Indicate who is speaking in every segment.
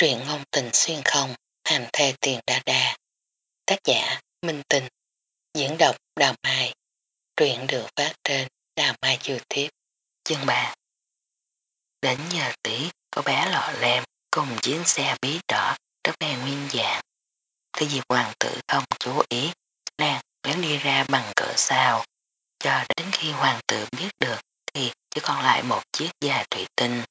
Speaker 1: Truyện ngôn tình xuyên không, hành thê tiền đa đa. Tác giả Minh Tình. Diễn đọc Đào Mai. Truyện được phát trên Đào Mai Youtube. Chương 3 Đến giờ tỷ có bé lọ lem cùng chuyến xe bí đỏ rất đèn nguyên dạng. Thế dịp hoàng tử không chú ý, nàng lén đi ra bằng cửa sao. Cho đến khi hoàng tử biết được thì chỉ còn lại một chiếc dài thủy tinh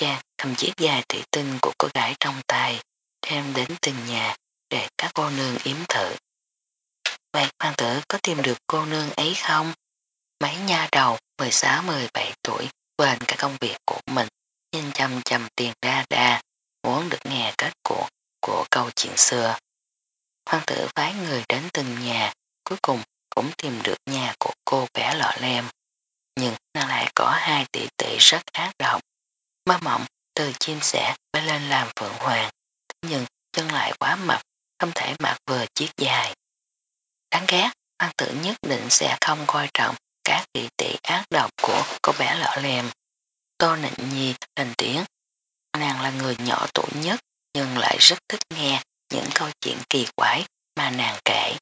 Speaker 1: cha cầm chiếc dài thủy tinh của cô gái trong tay, đem đến từng nhà để các cô nương yếm thử. Vậy hoàng tử có tìm được cô nương ấy không? Mấy nha đầu 16-17 tuổi quên cả công việc của mình, nhìn chăm chăm tiền đa đa, muốn được nghe kết cuộc của câu chuyện xưa. Hoàng tử phái người đến từng nhà, cuối cùng cũng tìm được nhà của cô bé lọ lem. Nhưng nàng lại có hai tỷ tỷ rất ác độc. Mơ mộng từ chim sẻ bay lên làm phượng hoàng, nhưng chân lại quá mập, không thể mặc vừa chiếc dài. Đáng ghét, hoàng tử nhất định sẽ không coi trọng các kỳ tỷ ác độc của cô bé lọ lèm. Tô nịnh nhi lên tiếng. Nàng là người nhỏ tuổi nhất nhưng lại rất thích nghe những câu chuyện kỳ quái mà nàng kể.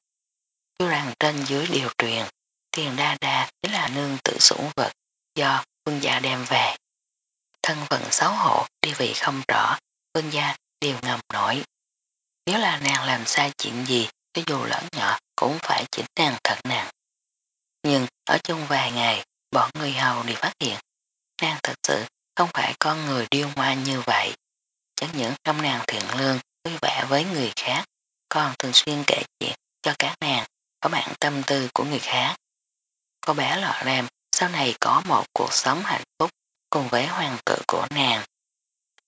Speaker 1: Chú rằng trên dưới điều truyền, tiền đa đa chính là nương tự sủng vật do quân gia đem về. Thân phận xấu hổ, đi vị không rõ, quân gia đều ngầm nổi. Nếu là nàng làm sai chuyện gì, cho dù lỡ nhỏ cũng phải chỉnh nàng thật nàng. Nhưng ở chung vài ngày, bọn người hầu đều phát hiện, nàng thật sự không phải con người điêu hoa như vậy. Chẳng những trong nàng thiện lương, vui vẻ với người khác, còn thường xuyên kể chuyện cho các nàng có bạn tâm tư của người khác. Cô bé lọ lem sau này có một cuộc sống hạnh phúc cùng với hoàng cự của nàng.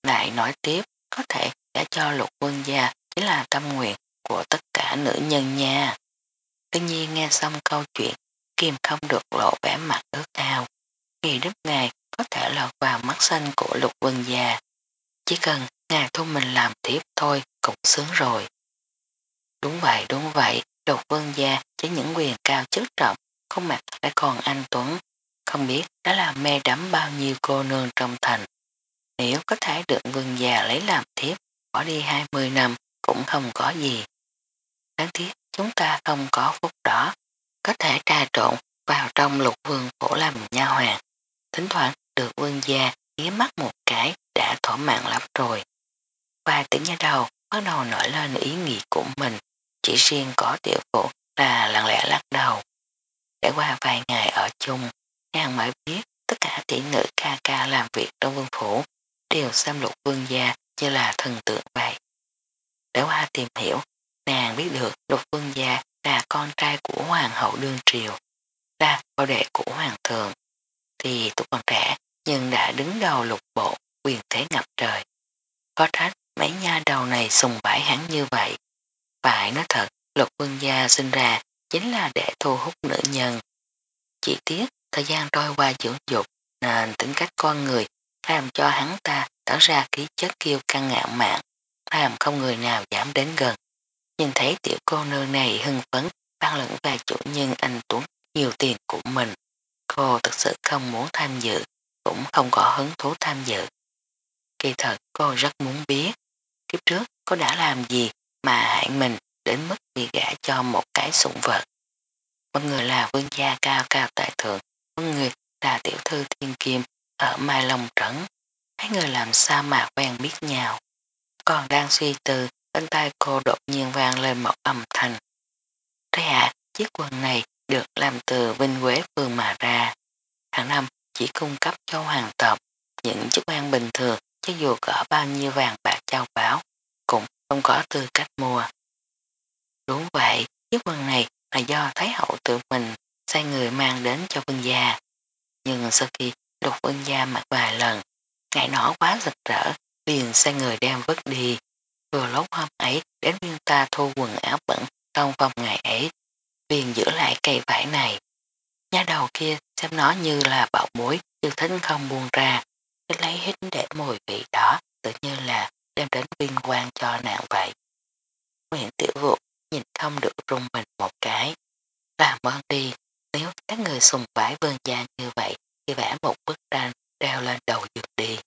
Speaker 1: Lại nói tiếp, có thể đã cho lục quân gia chính là tâm nguyện của tất cả nữ nhân nha. Tuy nhiên nghe xong câu chuyện, Kim không được lộ vẻ mặt ước ao. Vì đức ngài có thể lọt vào mắt xanh của lục quân gia. Chỉ cần ngài thu mình làm tiếp thôi cũng sướng rồi. Đúng vậy, đúng vậy, lục quân gia chỉ những quyền cao chức trọng, không mặt lại còn anh Tuấn. Không biết đã là mê đắm bao nhiêu cô nương trong thành. Nếu có thể được vương già lấy làm thiếp, bỏ đi 20 năm cũng không có gì. Đáng tiếc chúng ta không có phúc đó, có thể trà trộn vào trong lục vương phổ làm nha hoàng. Thỉnh thoảng được vương gia ghé mắt một cái đã thỏa mãn lắm rồi. Và tỉnh nha đầu bắt đầu nổi lên ý nghĩ của mình, chỉ riêng có tiểu phụ là lặng lẽ lắc đầu. Để qua vài ngày ở chung, nàng mới biết tất cả tỷ nữ ca ca làm việc trong vương phủ đều xem lục vương gia như là thần tượng vậy. Để qua tìm hiểu, nàng biết được lục vương gia là con trai của hoàng hậu đương triều, là bảo đệ của hoàng thượng, thì tuổi còn trẻ nhưng đã đứng đầu lục bộ quyền thế ngập trời. Có trách mấy nha đầu này sùng bãi hắn như vậy. Phải nói thật, lục vương gia sinh ra chính là để thu hút nữ nhân. Chỉ tiếc, thời gian trôi qua dưỡng dục nên tính cách con người làm cho hắn ta tỏ ra khí chất kiêu căng ngạo mạn, làm không người nào dám đến gần. Nhìn thấy tiểu cô nương này hưng phấn, ban lẫn về chủ nhân anh Tuấn nhiều tiền của mình. Cô thực sự không muốn tham dự, cũng không có hứng thú tham dự. Kỳ thật cô rất muốn biết, kiếp trước cô đã làm gì mà hại mình đến mức bị gã cho một cái sủng vật. Một người là vương gia cao cao tại thượng, con người là tiểu thư thiên kim ở Mai Long Trấn. Hai người làm sao mà quen biết nhau. Còn đang suy tư, bên tay cô đột nhiên vang lên một âm thanh. Thế hạ, chiếc quần này được làm từ vinh quế phương mà ra. Hàng năm chỉ cung cấp cho hoàng tộc những chức quan bình thường cho dù có bao nhiêu vàng bạc trao báo cũng không có tư cách mua. Đúng vậy, chiếc quần này là do Thái hậu tự mình sai người mang đến cho vương gia. Nhưng sau khi lục vương gia mặc vài lần, ngại nó quá rực rỡ, liền sai người đem vứt đi. Vừa lúc hôm ấy đến viên ta thu quần áo bẩn trong vòng ngày ấy, liền giữ lại cây vải này. Nhà đầu kia xem nó như là bạo bối, chứ thính không buông ra, cứ lấy hết để mùi vị đó, tự như là đem đến viên quan cho nạn vậy. Nguyễn Tiểu Vũ nhìn không được rung mình một cái. Làm ơn đi, nếu các người sùng vải vương gia như vậy khi vẽ một bức tranh treo lên đầu giường đi.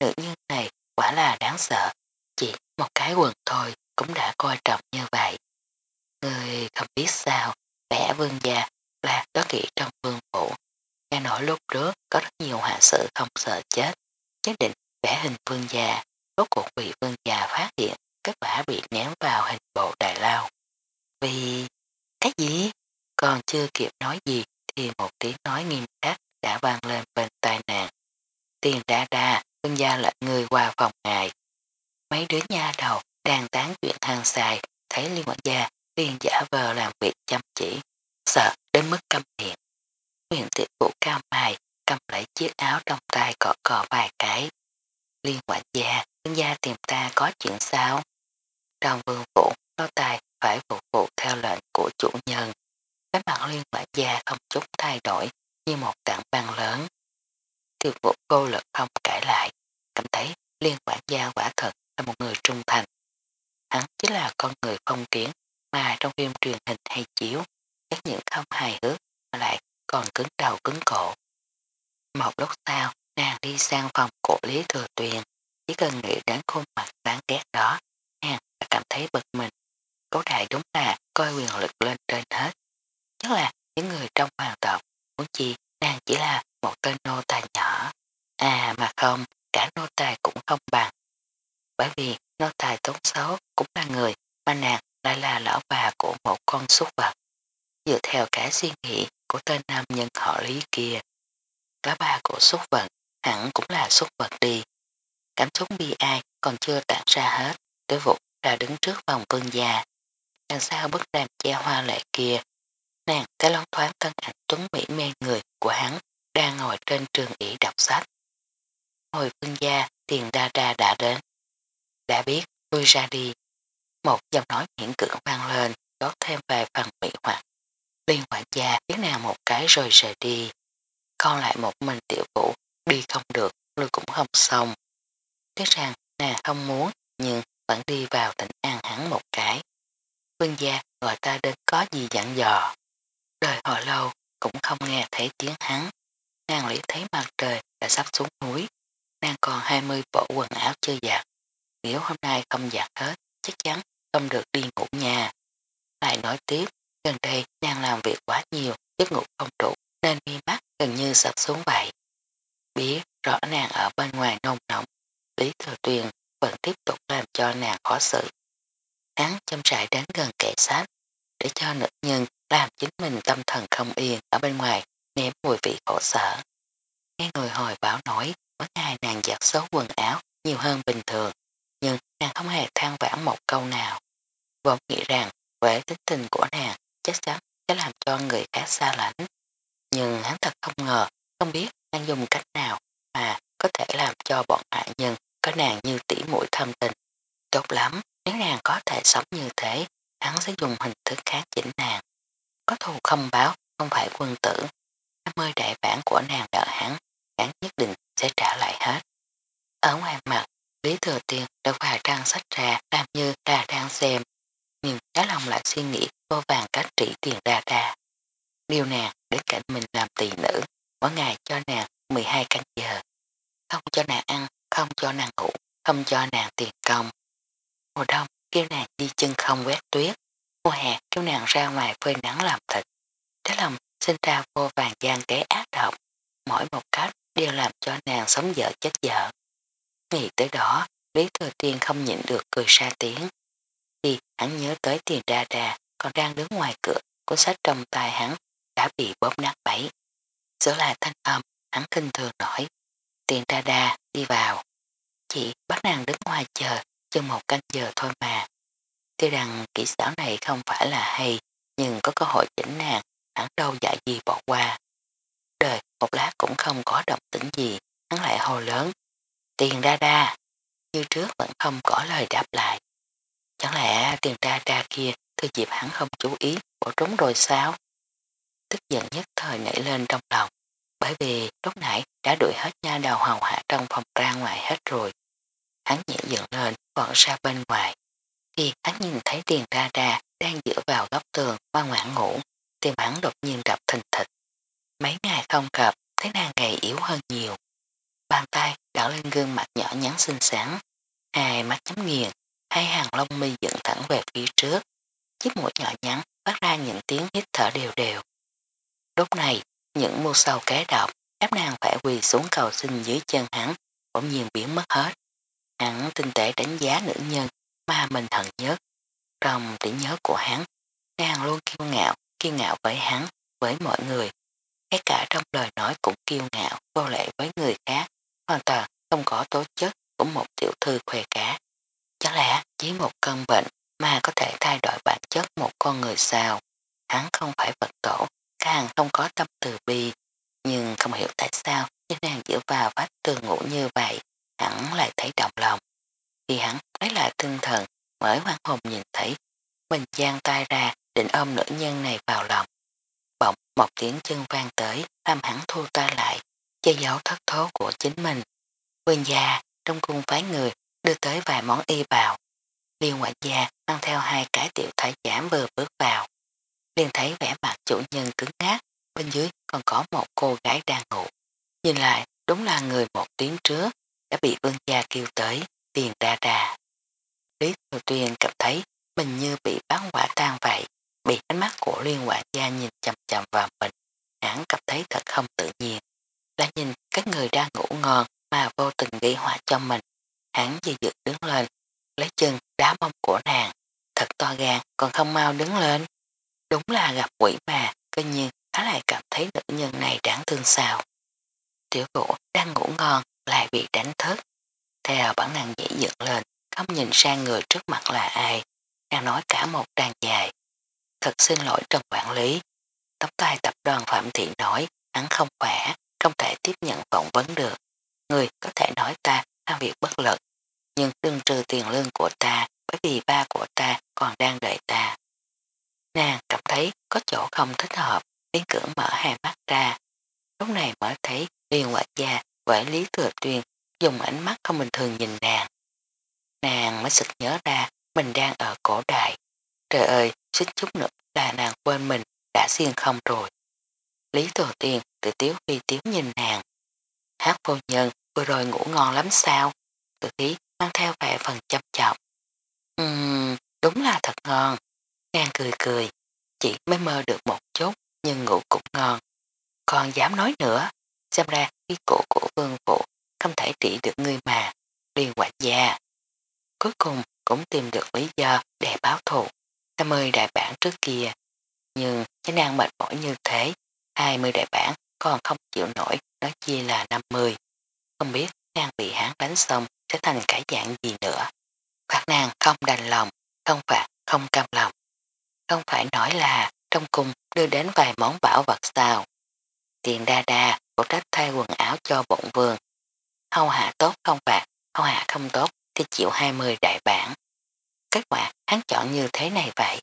Speaker 1: Nữ nhân này quả là đáng sợ, chỉ một cái quần thôi cũng đã coi trọng như vậy. Người không biết sao, vẽ vương gia là có kỹ trong vương phủ. Nghe nói lúc trước có rất nhiều hạ sự không sợ chết, nhất định vẽ hình vương gia, rốt cuộc bị vương gia phát hiện kết quả bị ném vào hình bộ đại lao. Vì... cái gì? Còn chưa kịp nói gì thì một tiếng nói nghiêm khắc đã vang lên bên tai nàng. Tiền đã đa, quân gia lệnh người qua phòng ngài. Mấy đứa nha đầu đang tán chuyện hàng xài, thấy liên quản gia liền giả vờ làm việc chăm chỉ, sợ đến mức căm miệng. Nguyện tiệp vụ cao mài, cầm lấy chiếc áo trong tay cọ cọ vài cái. Liên quản gia, quân gia tìm ta có chuyện sao? Trong vương phủ, lo tài phải phục vụ theo lệnh của chủ nhân. Cái mặt liên quản gia không chút thay đổi như một tảng băng lớn. Tiêu vụ cô lực không cãi lại, cảm thấy liên quản gia quả thật là một người trung thành. Hắn chính là con người phong kiến mà trong phim truyền hình hay chiếu, các những không hài hước mà lại còn cứng đầu cứng cổ. Một lúc sau, nàng đi sang phòng của Lý Thừa Tuyền, chỉ cần nghĩ đến khuôn mặt đáng ghét đó, nàng cảm thấy bực mình. Cố đại đúng là coi quyền lực lên trên hết chắc là những người trong hoàng tộc, muốn chi nàng chỉ là một tên nô tài nhỏ. À mà không, cả nô tài cũng không bằng. Bởi vì nô tài tốn xấu cũng là người mà nàng lại là lão bà của một con súc vật. Dựa theo cả suy nghĩ của tên nam nhân họ lý kia, lão bà của súc vật hẳn cũng là súc vật đi. Cảm xúc bi ai còn chưa tản ra hết, tới vụ ra đứng trước vòng vương già. Đằng sau bức đàm che hoa lệ kia, nàng thấy lón thoáng thân ảnh tuấn mỹ mê người của hắn đang ngồi trên trường ỷ đọc sách. Hồi vương gia tiền đa đa đã đến. Đã biết, tôi ra đi. Một giọng nói hiển cưỡng vang lên, đót thêm vài phần mỹ hoặc. Liên hoạn gia biết nào một cái rồi rời đi. Còn lại một mình tiểu vũ, đi không được, lui cũng không xong. Tiếc rằng nàng không muốn, nhưng vẫn đi vào tỉnh an hắn một cái. Vương gia gọi ta đến có gì dặn dò. Đời hồi lâu cũng không nghe thấy tiếng hắn. Nàng lý thấy mặt trời đã sắp xuống núi. Nàng còn 20 bộ quần áo chưa giặt. Nếu hôm nay không giặt hết, chắc chắn không được đi ngủ nhà. Lại nói tiếp, gần đây nàng làm việc quá nhiều, giấc ngủ không trụ, nên mi mắt gần như sập xuống vậy. Biết rõ nàng ở bên ngoài nông nóng, Lý Thừa Tuyền vẫn tiếp tục làm cho nàng khó xử. Hắn chăm trại đến gần kẻ sát, để cho nữ nhân làm chính mình tâm thần không yên ở bên ngoài, ném mùi vị khổ sở. Nghe người hồi báo nói, mỗi ngày nàng giặt xấu quần áo nhiều hơn bình thường, nhưng nàng không hề than vãn một câu nào. Vốn nghĩ rằng vẻ tính tình của nàng chắc chắn sẽ làm cho người khác xa lánh. Nhưng hắn thật không ngờ, không biết nàng dùng cách nào mà có thể làm cho bọn hạ nhân có nàng như tỉ mũi thâm tình. Tốt lắm, nếu nàng có thể sống như thế, hắn sẽ dùng hình thức khác chỉnh nàng. Có thù không báo, không phải quân tử. 50 đại bản của nàng đợi hắn, hắn nhất định sẽ trả lại hết. Ở ngoài mặt, Lý Thừa Tiên đã hòa trang sách ra làm như là đang xem, nhưng đá lòng lại suy nghĩ vô vàng cách trị tiền đa đa. Điều nàng đến cạnh mình làm tỳ nữ, mỗi ngày cho nàng 12 canh giờ. Không cho nàng ăn, không cho nàng ngủ, không cho nàng tiền công. Mùa đông kêu nàng đi chân không quét tuyết, mùa hè kêu nàng ra ngoài phơi nắng làm thịt. thế lòng sinh ra vô vàng gian kế ác độc, mỗi một cách đều làm cho nàng sống dở chết dở. Nghĩ tới đó, Lý Thừa Tiên không nhịn được cười xa tiếng. Thì hắn nhớ tới tiền đa đa còn đang đứng ngoài cửa, cuốn sách trong tay hắn đã bị bóp nát bẫy. Giữa lại thanh âm, hắn kinh thường nổi Tiền đa đa, đi vào. Chị bắt nàng đứng ngoài chờ, chừng một canh giờ thôi mà. Tuy rằng kỹ xảo này không phải là hay, nhưng có cơ hội chỉnh nàng, hắn đâu dạy gì bỏ qua. Đời một lát cũng không có động tĩnh gì, hắn lại hồ lớn. Tiền đa đa, như trước vẫn không có lời đáp lại. Chẳng lẽ tiền đa đa kia thư dịp hắn không chú ý, bỏ trốn rồi sao? Tức giận nhất thời nảy lên trong lòng, bởi vì lúc nãy đã đuổi hết nha đầu hầu hạ trong phòng ra ngoài hết rồi. Hắn nhẹ dựng lên, bỏ ra bên ngoài. Khi hắn nhìn thấy tiền đa đa đang dựa vào góc tường ngoan ngoãn ngủ, tim hắn đột nhiên đập thình thịch. Mấy ngày không gặp, thấy nàng gầy yếu hơn nhiều. Bàn tay đảo lên gương mặt nhỏ nhắn xinh xắn, hai mắt nhắm nghiền, hai hàng lông mi dựng thẳng về phía trước, chiếc mũi nhỏ nhắn phát ra những tiếng hít thở đều đều. Lúc này, những mô sâu kế độc ép nàng phải quỳ xuống cầu xin dưới chân hắn, bỗng nhiên biến mất hết. Hắn tinh tế đánh giá nữ nhân mà mình thận nhất. Trong tỉ nhớ của hắn, nàng luôn kiêu ngạo, kiêu ngạo với hắn, với mọi người. Ngay cả trong lời nói cũng kiêu ngạo, vô lệ với người khác, hoàn toàn không có tố chất của một tiểu thư khoe cá. Chẳng lẽ chỉ một cơn bệnh mà có thể thay đổi bản chất một con người sao? Hắn không phải vật tổ, càng không có tâm từ bi, nhưng không hiểu tại sao khi nàng dựa vào vách tường ngủ như vậy, hắn lại thấy động lòng thì hắn lấy lại tinh thần mới hoang hồn nhìn thấy mình giang tay ra định ôm nữ nhân này vào lòng. Bỗng một tiếng chân vang tới làm hắn thu ta lại, che giấu thất thố của chính mình. quên già trong cung phái người đưa tới vài món y vào. Liên ngoại gia mang theo hai cái tiểu thái giảm vừa bước vào. Liên thấy vẻ mặt chủ nhân cứng ngát, bên dưới còn có một cô gái đang ngủ. Nhìn lại đúng là người một tiếng trước đã bị vương gia kêu tới, tiền ra đà. Lý Thừa Tuyên cảm thấy mình như bị bán quả tan vậy, bị ánh mắt của liên quả gia nhìn chầm chầm vào mình, hắn cảm thấy thật không tự nhiên. Là nhìn các người đang ngủ ngon mà vô tình gây họa cho mình, hắn dì dự đứng lên, lấy chân đá mông của nàng, thật to gan còn không mau đứng lên. Đúng là gặp quỷ mà, cơ nhiên hắn lại cảm thấy nữ nhân này đáng thương sao. Tiểu vũ đang ngủ ngon lại bị đánh thức. Theo bản năng dễ dựng lên, không nhìn sang người trước mặt là ai, đang nói cả một trang dài. Thật xin lỗi Trần Quản lý. Tóc tai tập đoàn Phạm Thị nói hắn không khỏe, không thể tiếp nhận phỏng vấn được. Người có thể nói ta làm việc bất lực, nhưng đừng trừ tiền lương của ta bởi vì ba của ta còn đang đợi ta. Nàng cảm thấy có chỗ không thích hợp, biến cưỡng mở hai mắt ra. Lúc này mới thấy liên quả gia với Lý Thừa Tuyên dùng ánh mắt không bình thường nhìn nàng. Nàng mới sực nhớ ra mình đang ở cổ đại. Trời ơi, xích chút nữa là nàng quên mình đã xuyên không rồi. Lý tổ Tiên tự tiếu phi tiếu nhìn nàng. Hát vô nhân vừa rồi ngủ ngon lắm sao? Tự khí mang theo vẻ phần chăm chọc. Ừm, đúng là thật ngon. Nàng cười cười, chỉ mới mơ được một chút nhưng ngủ cũng ngon. Còn dám nói nữa, xem ra khi cổ của vương phụ không thể trị được người mà, đi quạch gia. Cuối cùng cũng tìm được lý do để báo thù. 50 đại bản trước kia. Nhưng cái nàng mệt mỏi như thế, 20 đại bản còn không chịu nổi, nó chia là 50. Không biết nàng bị hắn đánh xong sẽ thành cái dạng gì nữa. Phát nàng không đành lòng, không phạt, không cam lòng. Không phải nói là trong cung đưa đến vài món bảo vật sao. Tiền đa đa, phụ trách thay quần áo cho bộn vườn hầu hạ tốt không phạt, hầu hạ không tốt thì chịu 20 đại bản. Kết quả hắn chọn như thế này vậy.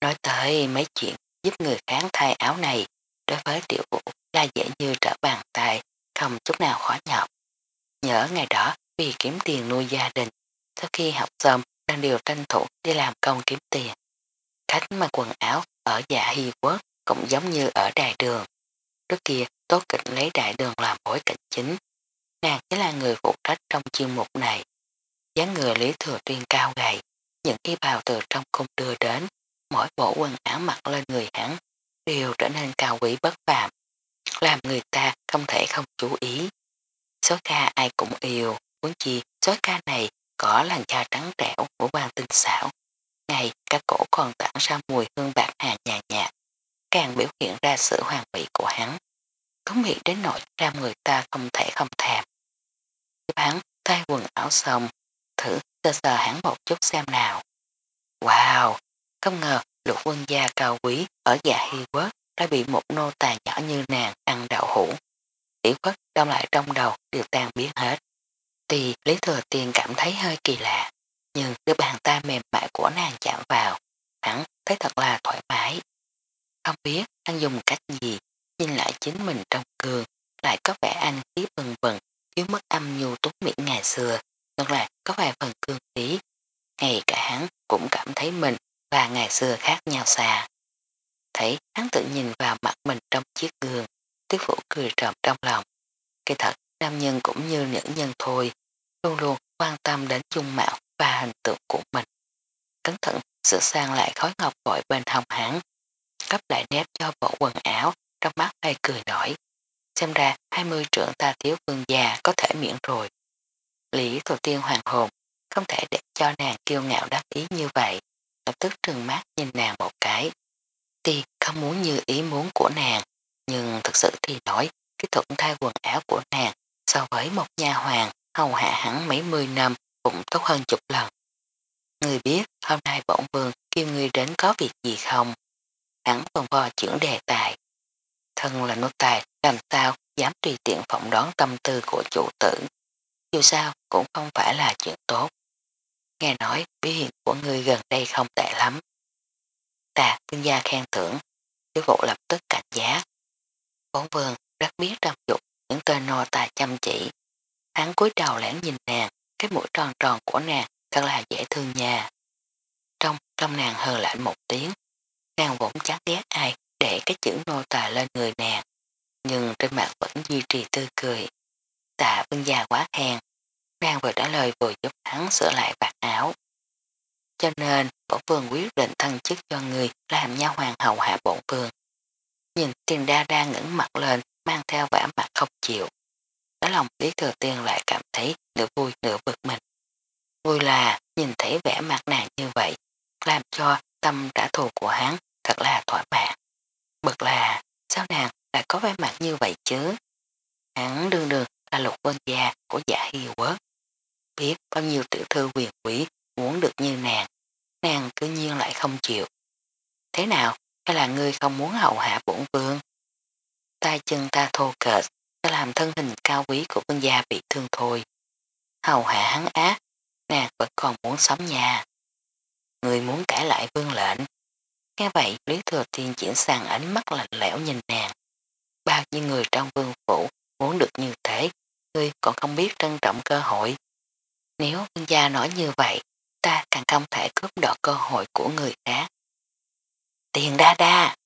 Speaker 1: Nói tới mấy chuyện giúp người kháng thay áo này đối với tiểu vũ là dễ như trở bàn tay, không chút nào khó nhọc. Nhớ ngày đó vì kiếm tiền nuôi gia đình, sau khi học xong đang điều tranh thủ đi làm công kiếm tiền. Khách mà quần áo ở dạ hy quốc cũng giống như ở đài đường. Trước kia tốt kịch lấy đại đường làm bối cảnh chính. Nàng chính là người phụ trách trong chuyên mục này. dáng người lý thừa tuyên cao gầy, những y bào từ trong cung đưa đến, mỗi bộ quần áo mặc lên người hắn đều trở nên cao quý bất phàm, làm người ta không thể không chú ý. Số ca ai cũng yêu, muốn chi số ca này có làn da trắng trẻo của quan tinh xảo. Ngày cả cổ còn tản ra mùi hương bạc hà nhạt nhạt, càng biểu hiện ra sự hoàn mỹ của hắn. Thú miệng đến nỗi làm người ta không thể không thèm. Thay quần áo xong, thử sơ sờ hắn một chút xem nào. Wow! Không ngờ lục quân gia cao quý ở dạ hy quốc đã bị một nô tài nhỏ như nàng ăn đậu hũ. Tiểu quốc đông lại trong đầu đều tan biến hết. Tuy Lý Thừa Tiên cảm thấy hơi kỳ lạ, nhưng đưa bàn tay mềm mại của nàng chạm vào, hắn thấy thật là thoải mái. Không biết anh dùng cách gì, nhìn lại chính mình trong gương, lại có vẻ anh khí bừng bừng, thiếu mất âm nhu túc miệng ngày xưa, ngược lại có vài phần cương khí. Ngay cả hắn cũng cảm thấy mình và ngày xưa khác nhau xa. Thấy hắn tự nhìn vào mặt mình trong chiếc gương, tiết phủ cười trộm trong lòng. Cái thật, nam nhân cũng như nữ nhân thôi, luôn luôn quan tâm đến dung mạo và hình tượng của mình. Cẩn thận sửa sang lại khói ngọc vội bên hồng hắn, cấp lại nếp cho bộ quần áo, trong mắt hay cười nổi. Xem ra 20 trưởng ta thiếu vương già có thể miễn rồi. Lý tổ tiên hoàng hồn, không thể để cho nàng kiêu ngạo đắc ý như vậy, lập tức trừng mắt nhìn nàng một cái. Tuy không muốn như ý muốn của nàng, nhưng thực sự thì nói cái thuận thay quần áo của nàng so với một nhà hoàng hầu hạ hẳn mấy mươi năm cũng tốt hơn chục lần. Người biết hôm nay bổn vương kêu người đến có việc gì không? Hắn còn vò chuyển đề tài. Thân là nô tài làm sao dám tùy tiện phỏng đoán tâm tư của chủ tử. Dù sao cũng không phải là chuyện tốt. Nghe nói biểu hiện của người gần đây không tệ lắm. Tà kinh gia khen thưởng, thiếu vụ lập tức cảnh giá. Bốn vương rất biết trong dục những tên nô tài chăm chỉ. Hắn cúi đầu lẻn nhìn nàng, cái mũi tròn tròn của nàng thật là dễ thương nhà. Trong trong nàng hờ lạnh một tiếng, nàng vốn chán ghét ai để cái chữ nô tài lên người nàng, nhưng trên mặt vẫn duy trì tươi cười. Tạ vương già quá hèn, nàng vừa trả lời vừa giúp hắn sửa lại vạt áo. Cho nên, bổn vương quyết định thân chức cho người làm nha hoàng hầu hạ bổn vương. Nhìn tiền đa đa ngẩng mặt lên, mang theo vẻ mặt không chịu. Đó lòng Lý Thừa Tiên lại cảm thấy nửa vui nửa bực mình. Vui là nhìn thấy vẻ mặt nàng như vậy, làm cho tâm trả thù của hắn thật là thỏa mãn. Bực là, sao nàng lại có vẻ mặt như vậy chứ? Hắn đương đường là lục vân gia của giả hy quốc. Biết bao nhiêu tiểu thư quyền quý muốn được như nàng, nàng cứ nhiên lại không chịu. Thế nào, hay là ngươi không muốn hậu hạ bổn vương? Ta chân ta thô kệch, ta làm thân hình cao quý của quân gia bị thương thôi. Hầu hạ hắn ác, nàng vẫn còn muốn sống nhà. Người muốn cãi lại vương lệnh. Nghe vậy Lý Thừa Thiên chuyển sang ánh mắt lạnh lẽo nhìn nàng. Bao nhiêu người trong vương phủ muốn được như thế, ngươi còn không biết trân trọng cơ hội. Nếu vương gia nói như vậy, ta càng không thể cướp đoạt cơ hội của người khác. Tiền đa đa!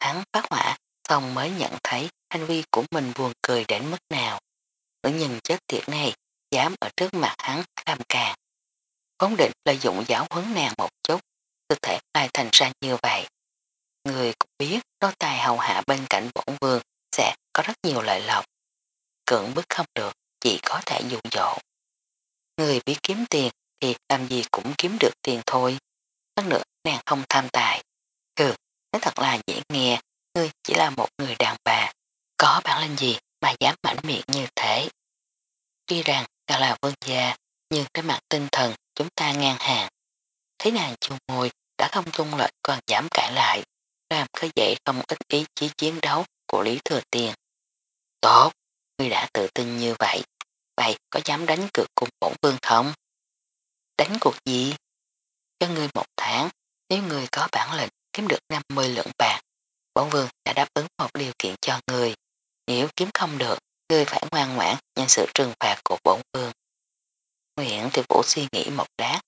Speaker 1: Hắn phát hỏa xong mới nhận thấy hành vi của mình buồn cười đến mức nào. Nữ nhìn chết tiệt này, dám ở trước mặt hắn làm càng. Vốn định lợi dụng giáo huấn nàng một chút, tư thể lại thành ra như vậy. Người cũng biết đôi tài hầu hạ bên cạnh bổn vương sẽ có rất nhiều lợi lộc. Cưỡng bức không được, chỉ có thể dụ dỗ. Người biết kiếm tiền thì làm gì cũng kiếm được tiền thôi. Hơn nữa nàng không tham tài. Ừ, nói thật là dễ nghe, ngươi chỉ là một người đàn bà. Có bản lĩnh gì mà dám mảnh miệng như thế. Tuy rằng ta là vương gia, nhưng cái mặt tinh thần chúng ta ngang hàng. Thấy nàng chung môi đã không tung lợi còn dám cãi lại, làm khơi dậy không ít ý chí chiến đấu của Lý Thừa Tiền. Tốt, ngươi đã tự tin như vậy, vậy có dám đánh cược cùng bổn vương không? Đánh cuộc gì? Cho ngươi một tháng, nếu ngươi có bản lĩnh kiếm được 50 lượng bạc, bổn vương đã đáp ứng một điều kiện cho ngươi. Nếu kiếm không được, ngươi phải ngoan ngoãn nhận sự trừng phạt của bổn vương. Nguyễn Tiểu Vũ suy nghĩ một lát,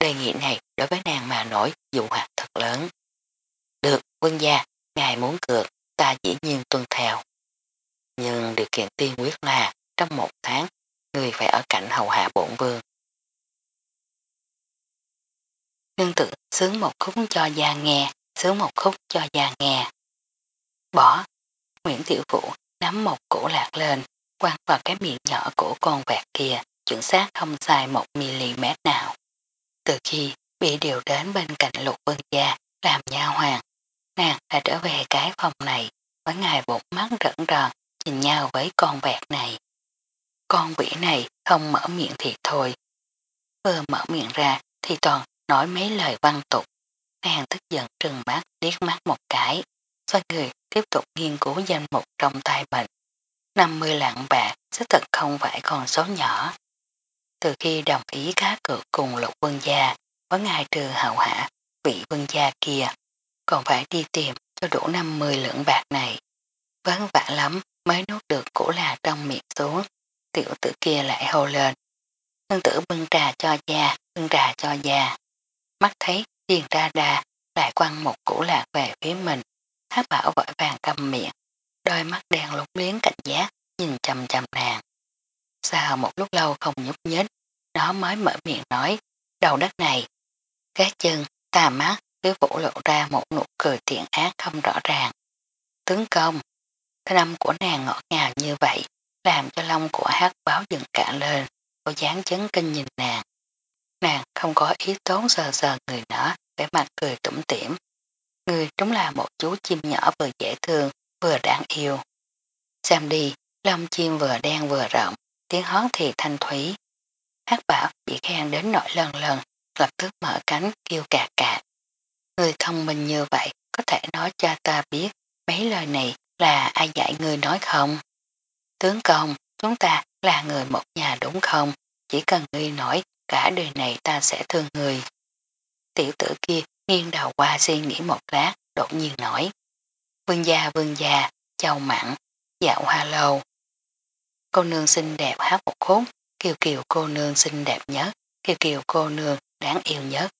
Speaker 1: đề nghị này đối với nàng mà nổi dù hoạt thật lớn. Quân gia, ngài muốn cược, ta dĩ nhiên tuân theo. Nhưng điều kiện tiên quyết là trong một tháng, người phải ở cạnh hầu hạ bổn vương. Nương tự sướng một khúc cho gia nghe, sướng một khúc cho gia nghe. Bỏ, Nguyễn Tiểu Vũ nắm một cổ lạc lên, quăng vào cái miệng nhỏ của con vẹt kia, chuẩn xác không sai một mm nào. Từ khi bị điều đến bên cạnh lục vân gia làm nha hoàng, nàng đã trở về cái phòng này với ngài bột mắt rẫn ròn nhìn nhau với con vẹt này. Con quỷ này không mở miệng thì thôi. Vừa mở miệng ra thì toàn nói mấy lời văn tục. Nàng tức giận trừng mắt liếc mắt một cái, xoay người tiếp tục nghiên cứu danh mục trong tay mình. 50 lạng bạc sẽ thật không phải con số nhỏ. Từ khi đồng ý cá cược cùng lục quân gia với ngài trừ hậu hạ vị quân gia kia, còn phải đi tìm cho đủ 50 lượng bạc này. Ván vả lắm mới nuốt được củ là trong miệng xuống, tiểu tử kia lại hô lên. Nương tử bưng trà cho già, bưng trà cho già. Mắt thấy tiền ra đà lại quăng một củ lạc về phía mình, hát bảo vội vàng cầm miệng, đôi mắt đen lúng liếng cảnh giác, nhìn chầm chầm nàng. Sau một lúc lâu không nhúc nhích, nó mới mở miệng nói, đầu đất này. cái chân, tà mắt, cứ vũ lộ ra một nụ cười tiện ác không rõ ràng. Tướng công, thanh âm của nàng ngọt ngào như vậy, làm cho lông của hát báo dựng cả lên, cô dáng chấn kinh nhìn nàng. Nàng không có ý tốn sờ sờ người nó, vẻ mặt cười tủm tỉm. Người đúng là một chú chim nhỏ vừa dễ thương, vừa đáng yêu. Xem đi, lông chim vừa đen vừa rộng, tiếng hót thì thanh thúy. Hát bảo bị khen đến nỗi lần lần, lập tức mở cánh kêu cà cà Người thông minh như vậy có thể nói cho ta biết mấy lời này là ai dạy người nói không? Tướng công, chúng ta là người một nhà đúng không? Chỉ cần ngươi nói cả đời này ta sẽ thương người. Tiểu tử kia nghiêng đầu qua suy nghĩ một lát, đột nhiên nói. Vương gia vương gia, chào mặn, dạo hoa lâu. Cô nương xinh đẹp hát một khúc, kiều kiều cô nương xinh đẹp nhất, kiều kiều cô nương đáng yêu nhất.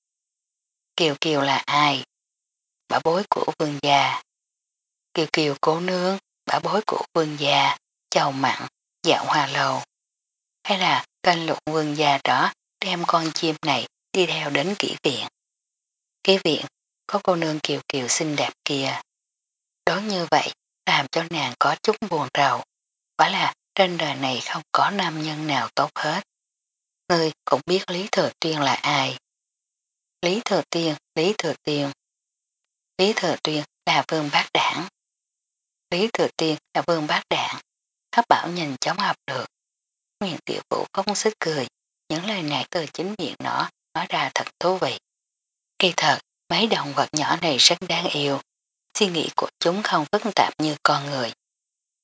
Speaker 1: Kiều kiều là ai? Bà bối của vương gia. Kiều kiều cô nương, bà bối của vương gia, chào mặn, dạo hoa lầu. Hay là kênh lục vương gia đó đem con chim này đi theo đến kỹ viện. Kỹ viện có cô nương kiều kiều xinh đẹp kia. Đó như vậy làm cho nàng có chút buồn rầu. Quả là trên đời này không có nam nhân nào tốt hết. Ngươi cũng biết Lý Thừa Tuyên là ai. Lý Thừa Tiên, Lý Thừa Tiên. Lý Thừa tiền là vương bác đảng. Lý Thừa Tiên là vương bác đảng. Hấp bảo nhìn chóng học được. Nguyện tiểu vũ không xích cười. Những lời này từ chính miệng nó nói ra thật thú vị. Kỳ thật, mấy động vật nhỏ này rất đáng yêu. Suy nghĩ của chúng không phức tạp như con người.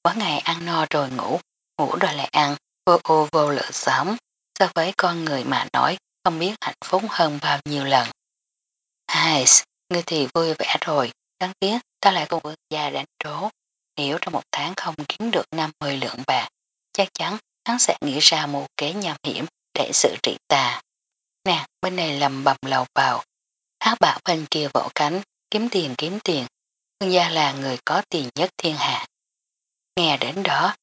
Speaker 1: Quá ngày ăn no rồi ngủ, ngủ rồi lại ăn, vô ô vô lựa sống. So với con người mà nói, không biết hạnh phúc hơn bao nhiêu lần. Hai, ngươi thì vui vẻ rồi, đáng tiếc ta lại cùng vương gia đánh trố. Nếu trong một tháng không kiếm được 50 lượng bạc, chắc chắn hắn sẽ nghĩ ra một kế nham hiểm để xử trị ta. Nè, bên này lầm bầm lầu vào. Hát bảo bên kia vỗ cánh, kiếm tiền kiếm tiền. Vương gia là người có tiền nhất thiên hạ. Nghe đến đó,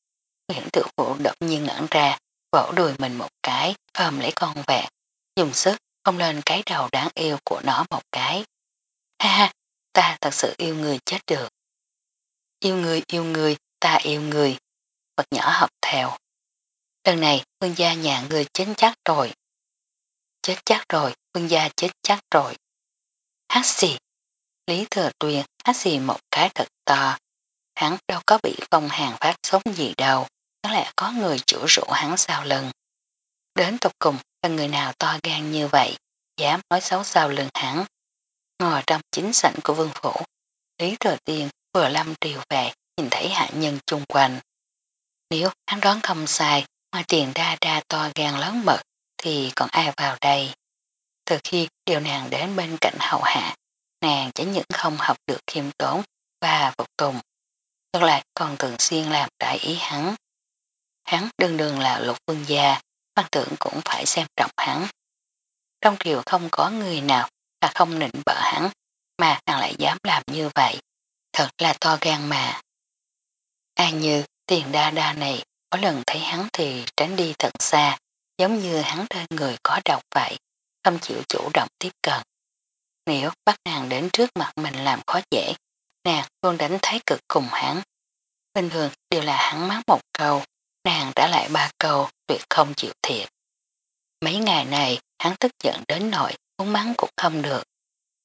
Speaker 1: Nguyễn Tự Vũ đột nhiên ngẩn ra, vỗ đùi mình một cái, ôm lấy con vẹn, dùng sức không lên cái đầu đáng yêu của nó một cái. Ha ha, ta thật sự yêu người chết được. Yêu người yêu người, ta yêu người. Vật nhỏ học theo. Lần này vương gia nhà người chết chắc rồi. Chết chắc rồi, vương gia chết chắc rồi. Hát xì. Lý thừa tuyền hát xì một cái thật to. Hắn đâu có bị phong hàng phát sống gì đâu. có lẽ có người chủ rượu hắn sau lưng. Đến tục cùng là người nào to gan như vậy, dám nói xấu sau lưng hắn. Ngồi trong chính sảnh của vương phủ, Lý Thừa Tiên vừa lâm triều về nhìn thấy hạ nhân chung quanh. Nếu hắn đoán không sai, ngoài tiền đa đa to gan lớn mật, thì còn ai vào đây. Từ khi điều nàng đến bên cạnh hậu hạ, nàng chẳng những không học được khiêm tốn và phục tùng, ngược lại còn thường xuyên làm đại ý hắn. Hắn đương đương là lục vương gia, văn tưởng cũng phải xem trọng hắn. Trong triều không có người nào là không nịnh bợ hắn, mà nàng lại dám làm như vậy. Thật là to gan mà. Ai như tiền đa đa này, có lần thấy hắn thì tránh đi thật xa, giống như hắn trên người có độc vậy, không chịu chủ động tiếp cận. Nếu bắt nàng đến trước mặt mình làm khó dễ, nàng luôn đánh thấy cực cùng hắn. Bình thường đều là hắn mắng một câu, nàng trả lại ba câu tuyệt không chịu thiệt. Mấy ngày này hắn tức giận đến nỗi muốn mắng cũng không được.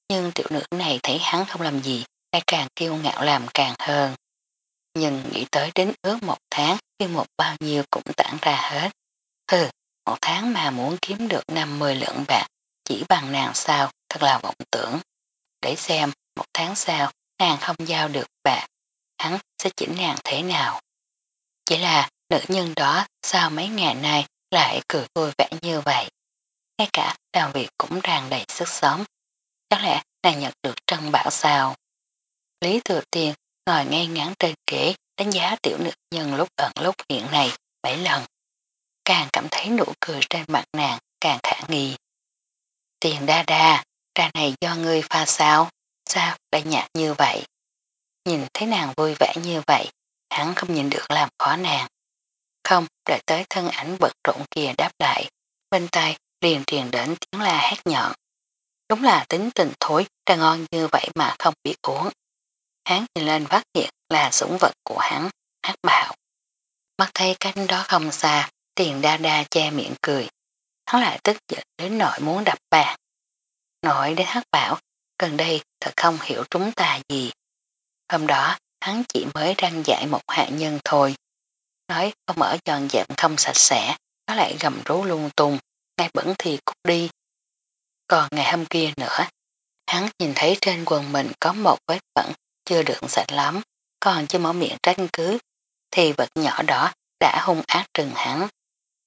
Speaker 1: Nhưng tiểu nữ này thấy hắn không làm gì lại càng kiêu ngạo làm càng hơn. Nhưng nghĩ tới đến ước một tháng khi một bao nhiêu cũng tản ra hết. Hừ, một tháng mà muốn kiếm được 50 lượng bạc chỉ bằng nàng sao thật là vọng tưởng. Để xem một tháng sau nàng không giao được bạc, hắn sẽ chỉnh nàng thế nào. Chỉ là nữ nhân đó sao mấy ngày nay lại cười vui vẻ như vậy. Ngay cả làm việc cũng tràn đầy sức sống. Chắc lẽ nàng nhận được trân bảo sao. Lý Thừa Tiên ngồi ngay ngắn trên ghế đánh giá tiểu nữ nhân lúc ẩn lúc hiện này bảy lần. Càng cảm thấy nụ cười trên mặt nàng càng khả nghi. Tiền đa đa, trà này do ngươi pha sao? Sao lại nhạt như vậy? Nhìn thấy nàng vui vẻ như vậy, hắn không nhìn được làm khó nàng. Không, đợi tới thân ảnh bật rộn kia đáp lại, bên tay liền truyền đến tiếng la hét nhọn. Đúng là tính tình thối, ra ngon như vậy mà không biết uống. Hắn nhìn lên phát hiện là sủng vật của hắn, hát bảo. Mắt thấy cánh đó không xa, tiền đa đa che miệng cười. Hắn lại tức giận đến nỗi muốn đập bàn. Nội đến hát bảo, gần đây thật không hiểu chúng ta gì. Hôm đó, hắn chỉ mới răng dạy một hạ nhân thôi. Nói không ở giòn dẹp không sạch sẽ, nó lại gầm rú lung tung, ngay bẩn thì cút đi. Còn ngày hôm kia nữa, hắn nhìn thấy trên quần mình có một vết bẩn chưa được sạch lắm, còn chưa mở miệng trách cứ, thì vật nhỏ đó đã hung ác trừng hắn.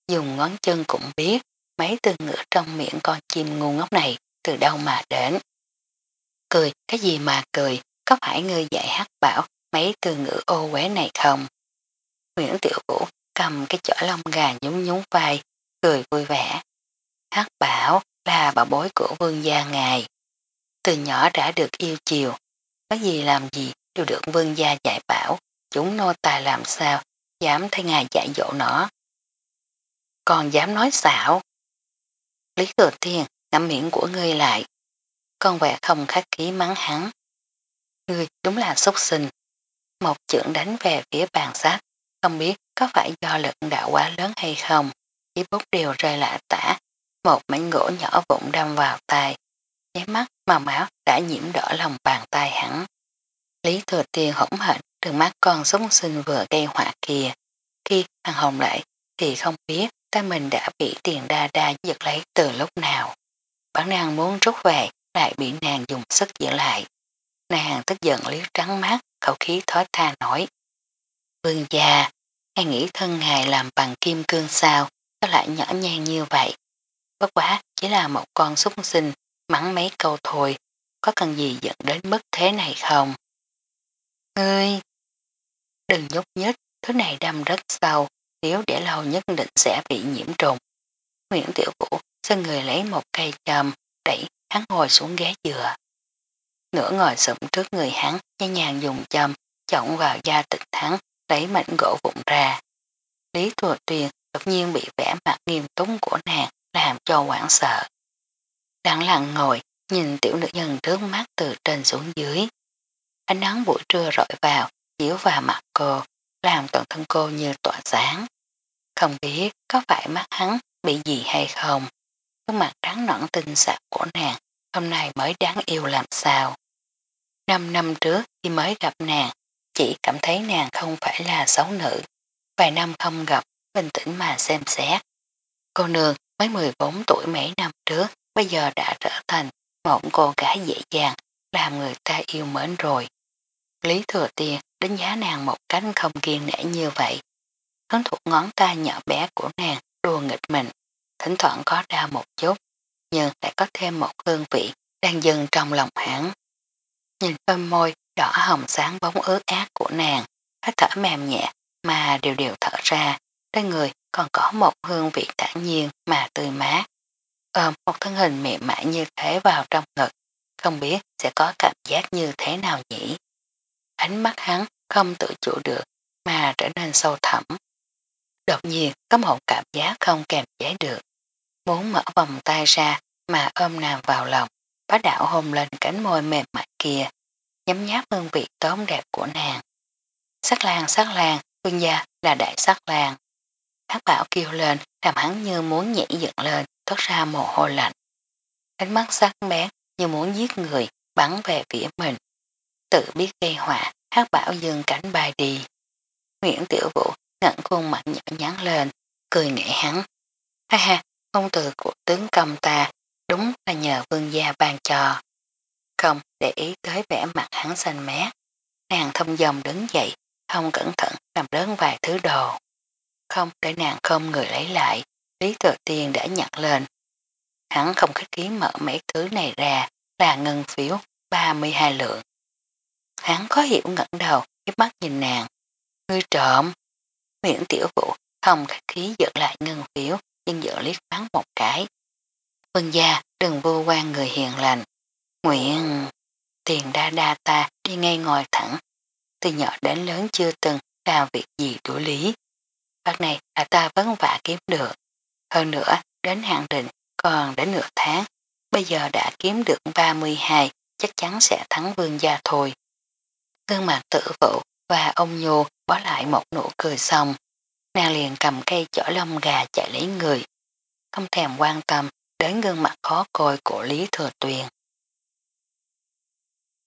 Speaker 1: Dùng ngón chân cũng biết mấy từ ngữ trong miệng con chim ngu ngốc này từ đâu mà đến. Cười, cái gì mà cười, có phải ngươi dạy hát bảo mấy từ ngữ ô quế này không? Nguyễn Tiểu Vũ cầm cái chỏ lông gà nhúng nhúng vai, cười vui vẻ. Hát bảo là bảo bối của vương gia ngài. Từ nhỏ đã được yêu chiều, có gì làm gì đều được vương gia dạy bảo, chúng nô tài làm sao, dám thay ngài dạy dỗ nó. Còn dám nói xạo. Lý Thừa Thiên ngắm miệng của ngươi lại. Con vẹt không khách khí mắng hắn. Ngươi đúng là xúc sinh. Một trưởng đánh về phía bàn sát không biết có phải do lực đạo quá lớn hay không, chỉ bút đều rơi lạ tả, một mảnh gỗ nhỏ vụn đâm vào tay, nháy mắt mà máu đã nhiễm đỏ lòng bàn tay hắn. Lý thừa tiền hỗn hạnh từ mắt con sống sinh vừa gây họa kia. Khi hàng Hồng lại thì không biết ta mình đã bị tiền đa đa giật lấy từ lúc nào. Bản nàng muốn rút về lại bị nàng dùng sức giữ lại. Nàng tức giận liếc trắng mắt, khẩu khí thói tha nổi. Vương gia, hay nghĩ thân ngài làm bằng kim cương sao, nó lại nhỏ nhan như vậy. Bất quá chỉ là một con súc sinh, mắng mấy câu thôi, có cần gì dẫn đến mức thế này không? Ngươi, đừng nhúc nhích, thứ này đâm rất sâu, nếu để lâu nhất định sẽ bị nhiễm trùng. Nguyễn Tiểu Vũ xin người lấy một cây châm, đẩy hắn ngồi xuống ghế dừa. Nửa ngồi sụm trước người hắn, nhẹ nhàng dùng châm, chọn vào da tịch hắn, lấy mảnh gỗ vụn ra. Lý Thừa Tuyền đột nhiên bị vẻ mặt nghiêm túng của nàng làm cho quảng sợ. Đặng lặng ngồi, nhìn tiểu nữ nhân trước mắt từ trên xuống dưới. Ánh nắng buổi trưa rọi vào, chiếu vào mặt cô, làm toàn thân cô như tỏa sáng. Không biết có phải mắt hắn bị gì hay không. Cái mặt trắng nõn tinh sạc của nàng hôm nay mới đáng yêu làm sao. Năm năm trước khi mới gặp nàng, chỉ cảm thấy nàng không phải là xấu nữ. Vài năm không gặp, bình tĩnh mà xem xét. Cô nương mới 14 tuổi mấy năm trước, bây giờ đã trở thành một cô gái dễ dàng, làm người ta yêu mến rồi. Lý thừa tiền đánh giá nàng một cánh không kiên nể như vậy. hứng thuộc ngón tay nhỏ bé của nàng đùa nghịch mình, thỉnh thoảng có đau một chút, nhưng lại có thêm một hương vị đang dần trong lòng hắn. Nhìn đôi môi đỏ hồng sáng bóng ướt ác của nàng, hơi thở mềm nhẹ mà đều đều thở ra, trên người còn có một hương vị thản nhiên mà tươi mát. Ôm một thân hình mềm mại như thế vào trong ngực, không biết sẽ có cảm giác như thế nào nhỉ. Ánh mắt hắn không tự chủ được mà trở nên sâu thẳm. Đột nhiên có một cảm giác không kèm chế được. Muốn mở vòng tay ra mà ôm nàng vào lòng, bá đạo hôn lên cánh môi mềm mại kia, nhấm nháp hương vị tóm đẹp của nàng. Sắc làng sắc làng, vương gia là đại sắc làng. Hát bảo kêu lên làm hắn như muốn nhảy dựng lên, thoát ra mồ hôi lạnh. Ánh mắt sắc bén như muốn giết người, bắn về phía mình. Tự biết gây họa, hát bảo dừng cảnh bài đi. Nguyễn Tiểu Vũ ngẩn khuôn mặt nhỏ nhắn lên, cười nghệ hắn. Ha ha, công từ của tướng cầm ta đúng là nhờ vương gia bàn trò, Không để ý tới vẻ mặt hắn xanh mé. Nàng thông dòng đứng dậy, không cẩn thận làm lớn vài thứ đồ. Không để nàng không người lấy lại, Lý Thừa Tiên đã nhận lên. Hắn không khách ký mở mấy thứ này ra là ngân phiếu 32 lượng. Hắn khó hiểu ngẩn đầu, cái mắt nhìn nàng. Ngươi trộm. Nguyễn Tiểu Vũ không khách khí dựng lại ngân phiếu, nhưng dựng liếc bắn một cái. Vân gia đừng vô quan người hiền lành. Nguyện tiền đa đa ta đi ngay ngồi thẳng. Từ nhỏ đến lớn chưa từng làm việc gì đủ lý. Bác này là ta vấn vả kiếm được. Hơn nữa, đến hạn định còn đến nửa tháng, bây giờ đã kiếm được 32, chắc chắn sẽ thắng vương gia thôi. Gương mặt tự vụ và ông nhô bỏ lại một nụ cười xong, nàng liền cầm cây chỏ lông gà chạy lấy người, không thèm quan tâm đến gương mặt khó coi của Lý Thừa Tuyền.